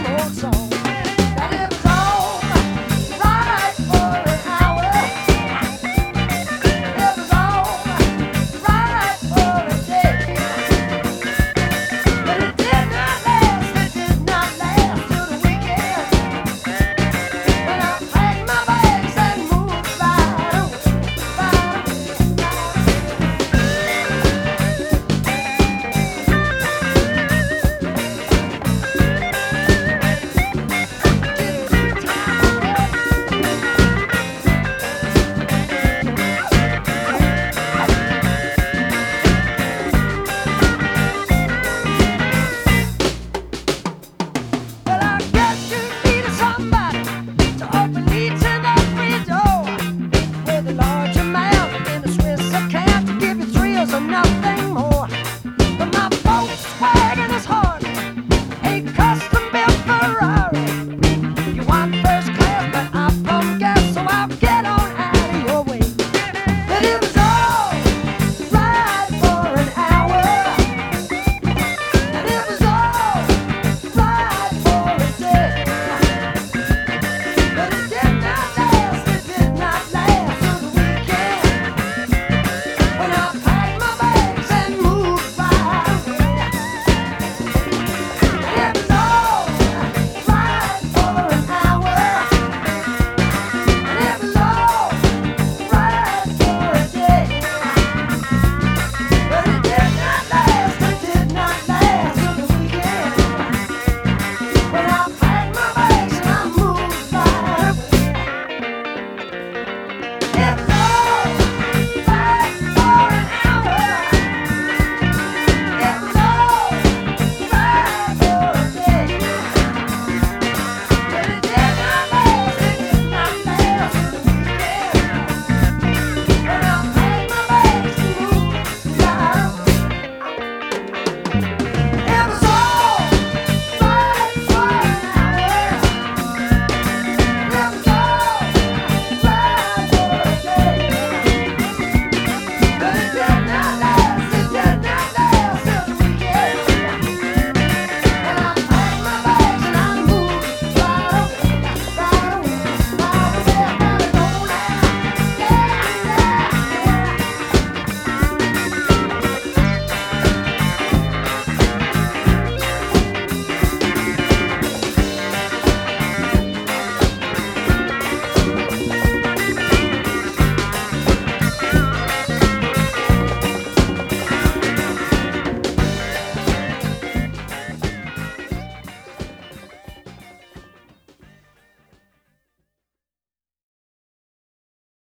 more songs.